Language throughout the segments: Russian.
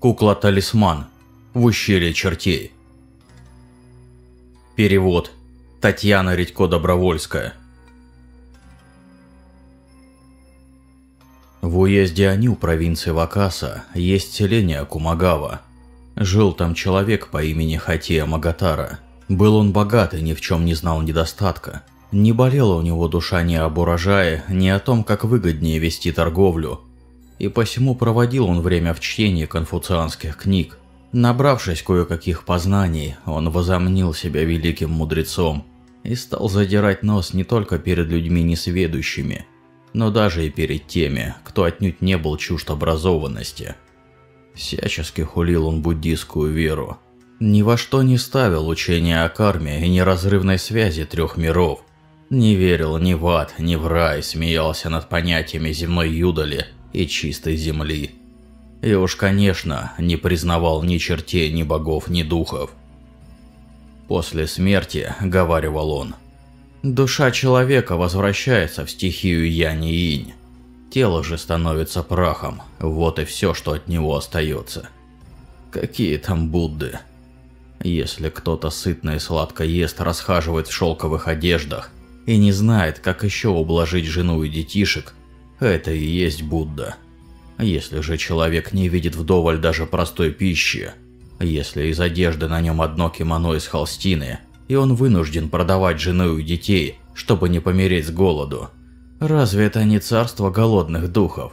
Кукла-талисман. В ущелье чертей. Перевод. Татьяна Редько-Добровольская. В уезде Аню провинции Вакаса есть селение Кумагава. Жил там человек по имени Хатия Магатара. Был он богат и ни в чем не знал недостатка. Не болела у него душа ни об урожае, ни о том, как выгоднее вести торговлю. И посему проводил он время в чтении конфуцианских книг. Набравшись кое-каких познаний, он возомнил себя великим мудрецом и стал задирать нос не только перед людьми несведущими, но даже и перед теми, кто отнюдь не был чужд образованности. Всячески хулил он буддийскую веру. Ни во что не ставил учение о карме и неразрывной связи трех миров. Не верил ни в ад, ни в рай, смеялся над понятиями земной юдоли и чистой земли. И уж, конечно, не признавал ни чертей, ни богов, ни духов. После смерти, говаривал он, душа человека возвращается в стихию янь и инь. Тело же становится прахом, вот и все, что от него остается. Какие там Будды? Если кто-то сытно и сладко ест, расхаживает в шелковых одеждах и не знает, как еще ублажить жену и детишек, это и есть Будда. Если же человек не видит вдоволь даже простой пищи, если из одежды на нем одно кимоно из холстины, и он вынужден продавать жену и детей, чтобы не помереть с голоду, разве это не царство голодных духов?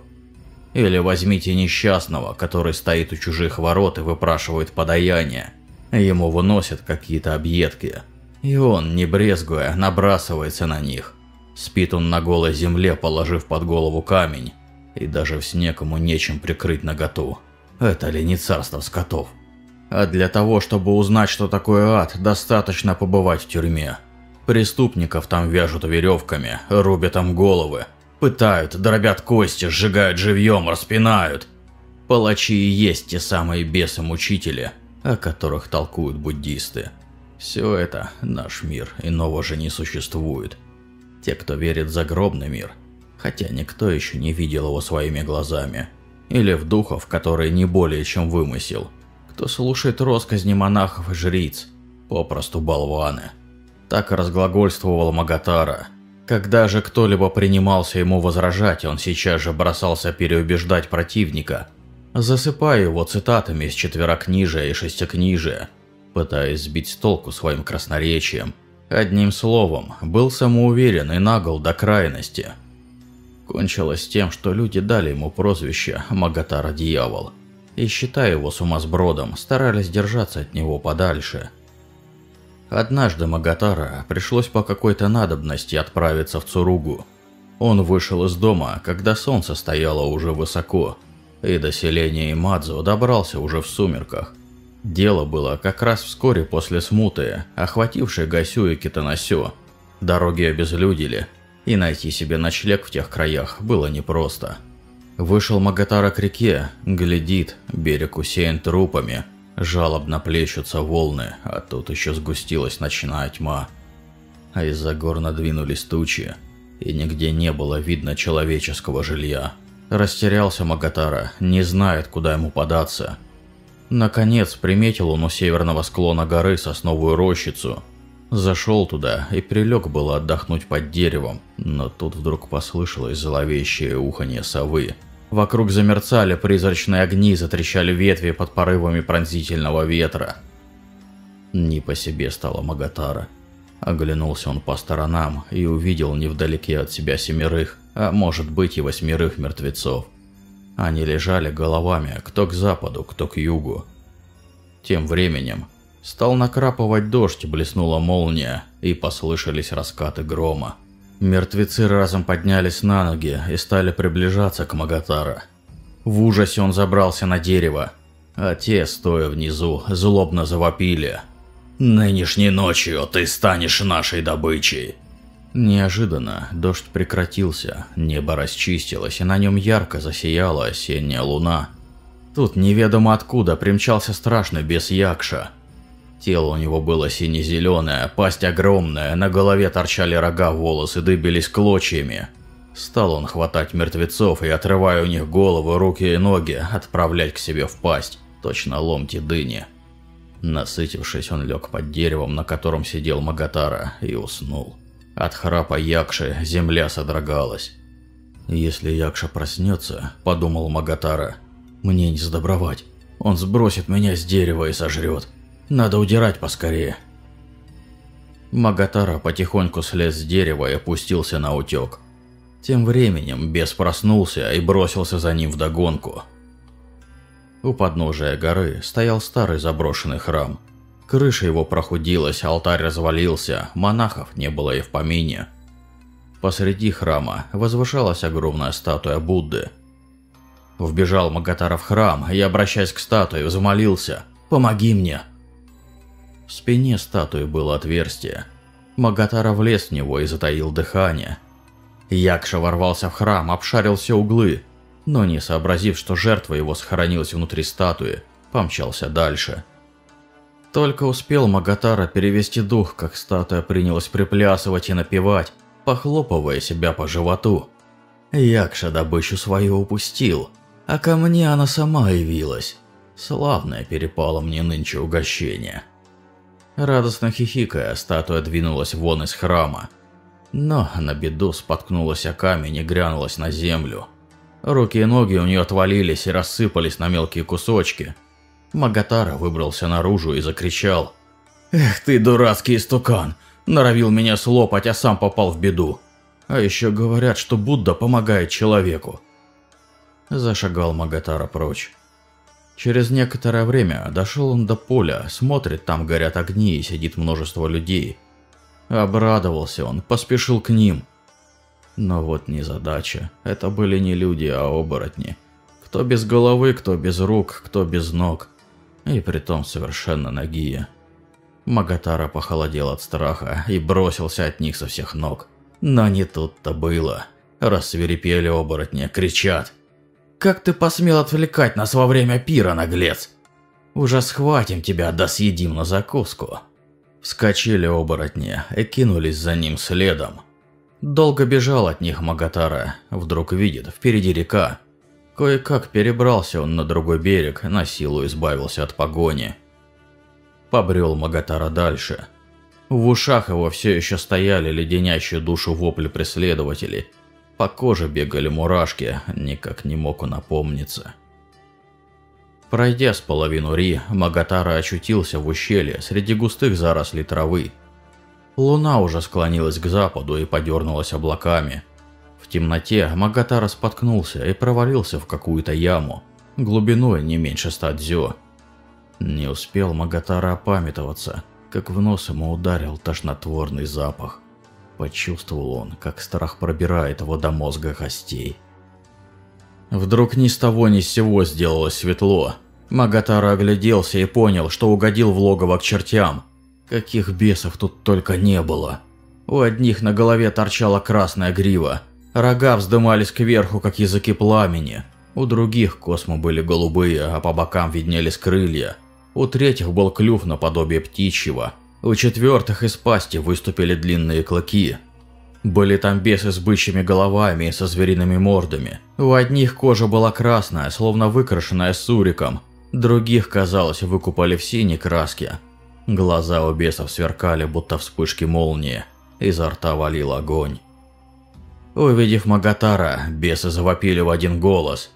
Или возьмите несчастного, который стоит у чужих ворот и выпрашивает подаяние. Ему выносят какие-то объедки, и он, не брезгуя, набрасывается на них. Спит он на голой земле, положив под голову камень, и даже в снег ему нечем прикрыть наготу. Это ли не царство скотов? А для того, чтобы узнать, что такое ад, достаточно побывать в тюрьме. Преступников там вяжут веревками, рубят им головы, пытают, дробят кости, сжигают живьем, распинают. Палачи и есть те самые бесы-мучители, о которых толкуют буддисты. Все это наш мир, иного же не существует. Те, кто верит в загробный мир – хотя никто еще не видел его своими глазами. Или в духов, которые не более чем вымысел. Кто слушает росказни монахов и жриц, попросту болваны. Так разглагольствовал Магатара. Когда же кто-либо принимался ему возражать, он сейчас же бросался переубеждать противника, засыпая его цитатами из четверокнижия и шестикнижия, пытаясь сбить с толку своим красноречием. Одним словом, был самоуверен и нагл до крайности – Кончилось тем, что люди дали ему прозвище Магатара Дьявол, и, считая его сумасбродом, старались держаться от него подальше. Однажды Магатара пришлось по какой-то надобности отправиться в Цуругу. Он вышел из дома, когда солнце стояло уже высоко, и до селения Имадзу добрался уже в сумерках. Дело было как раз вскоре после смуты, охватившей Гасю и Китанасё. Дороги обезлюдили, и найти себе ночлег в тех краях было непросто. Вышел Магатара к реке, глядит, берег усеян трупами, жалобно плещутся волны, а тут еще сгустилась ночная тьма. А из-за гор надвинулись тучи, и нигде не было видно человеческого жилья. Растерялся Магатара, не знает, куда ему податься. Наконец приметил он у северного склона горы сосновую рощицу – Зашел туда и прилег было отдохнуть под деревом, но тут вдруг послышалось зловещее уханье совы. Вокруг замерцали призрачные огни, затрещали ветви под порывами пронзительного ветра. Не по себе стало Магатара. Оглянулся он по сторонам и увидел невдалеке от себя семерых, а может быть и восьмерых мертвецов. Они лежали головами кто к западу, кто к югу. Тем временем Стал накрапывать дождь, блеснула молния, и послышались раскаты грома. Мертвецы разом поднялись на ноги и стали приближаться к Магатара. В ужасе он забрался на дерево, а те, стоя внизу, злобно завопили. «Нынешней ночью ты станешь нашей добычей!» Неожиданно дождь прекратился, небо расчистилось, и на нем ярко засияла осенняя луна. Тут неведомо откуда примчался страшный бес Якша – Тело у него было сине-зеленое, пасть огромная, на голове торчали рога, волосы дыбились клочьями. Стал он хватать мертвецов и, отрывая у них головы, руки и ноги, отправлять к себе в пасть. точно ломти дыни. Насытившись, он лег под деревом, на котором сидел Магатара, и уснул. От храпа Якши земля содрогалась. «Если Якша проснется», – подумал Магатара, – «мне не сдобровать. Он сбросит меня с дерева и сожрет. Надо удирать поскорее». Магатара потихоньку слез с дерева и опустился на утек. Тем временем бес проснулся и бросился за ним вдогонку. У подножия горы стоял старый заброшенный храм. Крыша его прохудилась, алтарь развалился, монахов не было и в помине. Посреди храма возвышалась огромная статуя Будды. Вбежал Магатара в храм и, обращаясь к статуе, взмолился «Помоги мне!». В спине статуи было отверстие. Магатара влез в него и затаил дыхание. Якша ворвался в храм, обшарил все углы, но не сообразив, что жертва его сохранилась внутри статуи, помчался дальше. Только успел Магатара перевести дух, как статуя принялась приплясывать и напевать, похлопывая себя по животу. Якша добычу свою упустил, а ко мне она сама явилась. Славное перепало мне нынче угощение. Радостно хихикая, статуя двинулась вон из храма. Но на беду споткнулась о камень и грянулась на землю. Руки и ноги у нее отвалились и рассыпались на мелкие кусочки. Магатара выбрался наружу и закричал. «Эх ты, дурацкий истукан! Норовил меня слопать, а сам попал в беду. А еще говорят, что Будда помогает человеку». Зашагал Магатара прочь. Через некоторое время дошел он до поля, смотрит, там горят огни и сидит множество людей. Обрадовался он, поспешил к ним – но вот незадача. Это были не люди, а оборотни. Кто без головы, кто без рук, кто без ног. И притом совершенно нагие. Магатара похолодел от страха и бросился от них со всех ног. Но не тут-то было. Рассверепели оборотни, кричат. «Как ты посмел отвлекать нас во время пира, наглец? Уже схватим тебя, да съедим на закуску». Вскочили оборотни и кинулись за ним следом. Долго бежал от них Магатара, вдруг видит, впереди река. Кое-как перебрался он на другой берег, на силу избавился от погони. Побрел Магатара дальше. В ушах его все еще стояли леденящие душу вопли преследователей. По коже бегали мурашки, никак не мог он напомниться. Пройдя с половину Ри, Магатара очутился в ущелье среди густых зарослей травы. Луна уже склонилась к западу и подернулась облаками. В темноте Магатара споткнулся и провалился в какую-то яму, глубиной не меньше ста дзё. Не успел Магатара опамятоваться, как в нос ему ударил тошнотворный запах. Почувствовал он, как страх пробирает его до мозга костей. Вдруг ни с того ни с сего сделалось светло. Магатара огляделся и понял, что угодил в логово к чертям. Каких бесов тут только не было. У одних на голове торчала красная грива, рога вздымались кверху, как языки пламени. У других космы были голубые, а по бокам виднелись крылья. У третьих был клюв наподобие птичьего. У четвертых из пасти выступили длинные клыки. Были там бесы с бычьими головами и со звериными мордами. У одних кожа была красная, словно выкрашенная суриком. Других, казалось, выкупали в синей краске, Глаза у бесов сверкали, будто вспышки молнии. Изо рта валил огонь. Увидев Магатара, бесы завопили в один голос.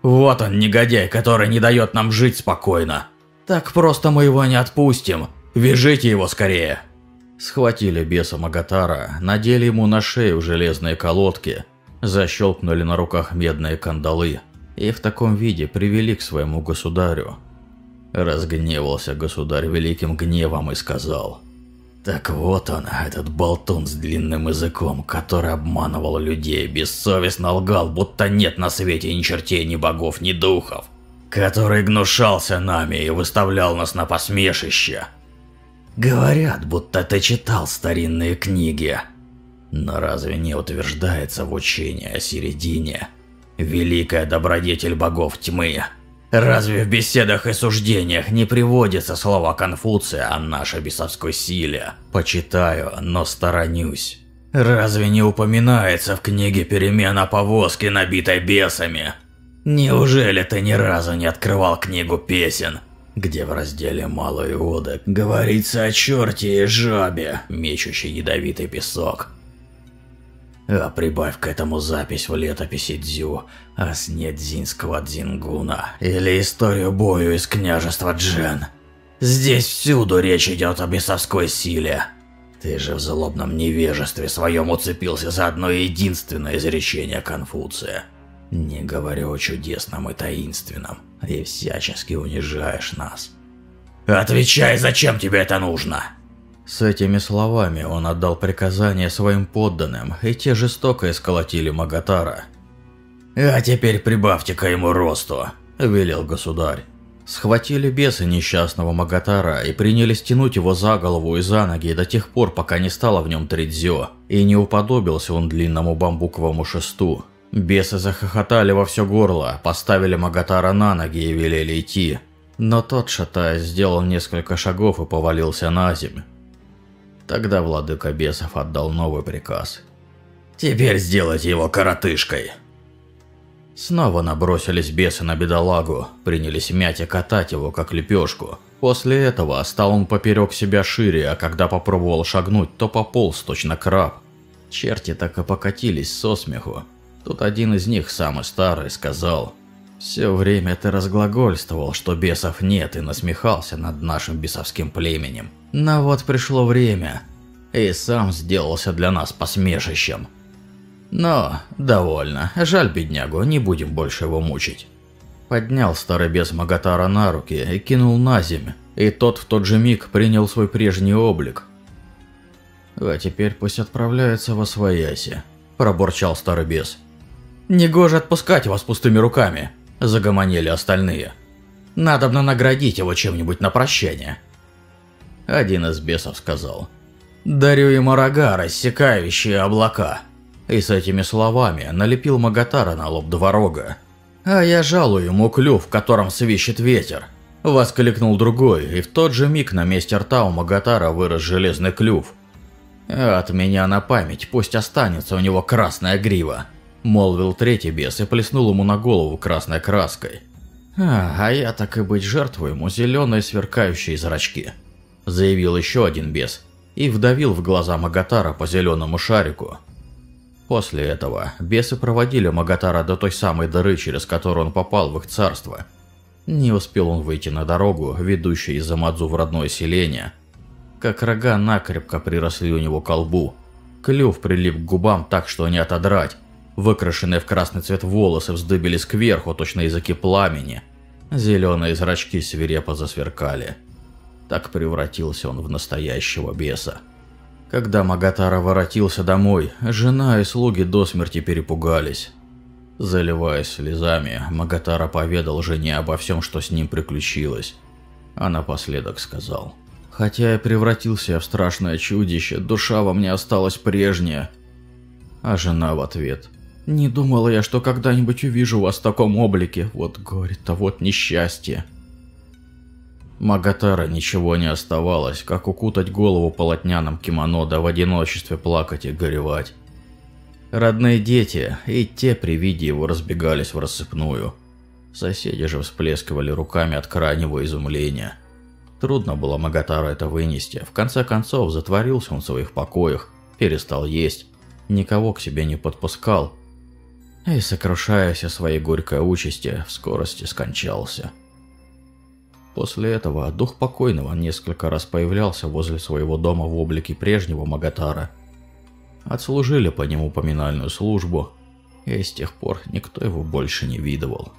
«Вот он, негодяй, который не дает нам жить спокойно! Так просто мы его не отпустим! Вяжите его скорее!» Схватили беса Магатара, надели ему на шею железные колодки, защелкнули на руках медные кандалы и в таком виде привели к своему государю. Разгневался государь великим гневом и сказал. Так вот он, этот болтун с длинным языком, который обманывал людей, бессовестно лгал, будто нет на свете ни чертей, ни богов, ни духов. Который гнушался нами и выставлял нас на посмешище. Говорят, будто ты читал старинные книги. Но разве не утверждается в учении о середине? Великая добродетель богов тьмы – Разве в беседах и суждениях не приводится слово Конфуция о нашей бесовской силе? Почитаю, но сторонюсь. Разве не упоминается в книге перемена повозки, набитой бесами? Неужели ты ни разу не открывал книгу песен, где в разделе «Малый удок» говорится о черте и жабе, мечущей ядовитый песок? А прибавь к этому запись в летописи Дзю о сне Дзинского Дзингуна или историю бою из княжества Джен. Здесь всюду речь идет о бесовской силе. Ты же в злобном невежестве своем уцепился за одно единственное изречение Конфуция. Не говорю о чудесном и таинственном, и всячески унижаешь нас. Отвечай, зачем тебе это нужно? С этими словами он отдал приказание своим подданным, и те жестоко исколотили Магатара. «А теперь прибавьте-ка ему росту», – велел государь. Схватили бесы несчастного Магатара и принялись тянуть его за голову и за ноги до тех пор, пока не стало в нем тридзё, и не уподобился он длинному бамбуковому шесту. Бесы захохотали во все горло, поставили Магатара на ноги и велели идти. Но тот, шатаясь, сделал несколько шагов и повалился на землю. Тогда владыка бесов отдал новый приказ. «Теперь сделайте его коротышкой!» Снова набросились бесы на бедолагу, принялись мять и катать его, как лепешку. После этого стал он поперек себя шире, а когда попробовал шагнуть, то пополз точно краб. Черти так и покатились со смеху. Тут один из них, самый старый, сказал, «Все время ты разглагольствовал, что бесов нет, и насмехался над нашим бесовским племенем. Но вот пришло время, и сам сделался для нас посмешищем. Но, довольно, жаль беднягу, не будем больше его мучить. Поднял старый бес Магатара на руки и кинул на землю, и тот в тот же миг принял свой прежний облик. «А теперь пусть отправляется во свояси», – пробурчал старый бес. «Негоже отпускать вас пустыми руками», – загомонили остальные. «Надобно наградить его чем-нибудь на прощание». Один из бесов сказал. «Дарю ему рога, рассекающие облака». И с этими словами налепил Магатара на лоб два рога. «А я жалую ему клюв, в котором свищет ветер», – воскликнул другой, и в тот же миг на месте рта у Магатара вырос железный клюв. «От меня на память, пусть останется у него красная грива», – молвил третий бес и плеснул ему на голову красной краской. «А, а я так и быть жертвую ему зеленые сверкающие зрачки» заявил еще один бес и вдавил в глаза Магатара по зеленому шарику. После этого бесы проводили Магатара до той самой дыры, через которую он попал в их царство. Не успел он выйти на дорогу, ведущую из Амадзу в родное селение, как рога накрепко приросли у него к колбу. Клюв прилип к губам так, что не отодрать. Выкрашенные в красный цвет волосы вздыбились кверху, точно языки пламени. Зеленые зрачки свирепо засверкали. Так превратился он в настоящего беса. Когда Магатара воротился домой, жена и слуги до смерти перепугались. Заливаясь слезами, Магатара поведал жене обо всем, что с ним приключилось. А напоследок сказал. «Хотя я превратился в страшное чудище, душа во мне осталась прежняя». А жена в ответ. «Не думала я, что когда-нибудь увижу вас в таком облике. Вот горе-то, вот несчастье». Магатара ничего не оставалось, как укутать голову полотняным кимоно да в одиночестве плакать и горевать. Родные дети и те при виде его разбегались в рассыпную. Соседи же всплескивали руками от крайнего изумления. Трудно было Магатара это вынести. В конце концов, затворился он в своих покоях, перестал есть, никого к себе не подпускал. И, сокрушаясь о своей горькой участи, в скорости скончался. После этого дух покойного несколько раз появлялся возле своего дома в облике прежнего Магатара. Отслужили по нему поминальную службу, и с тех пор никто его больше не видывал.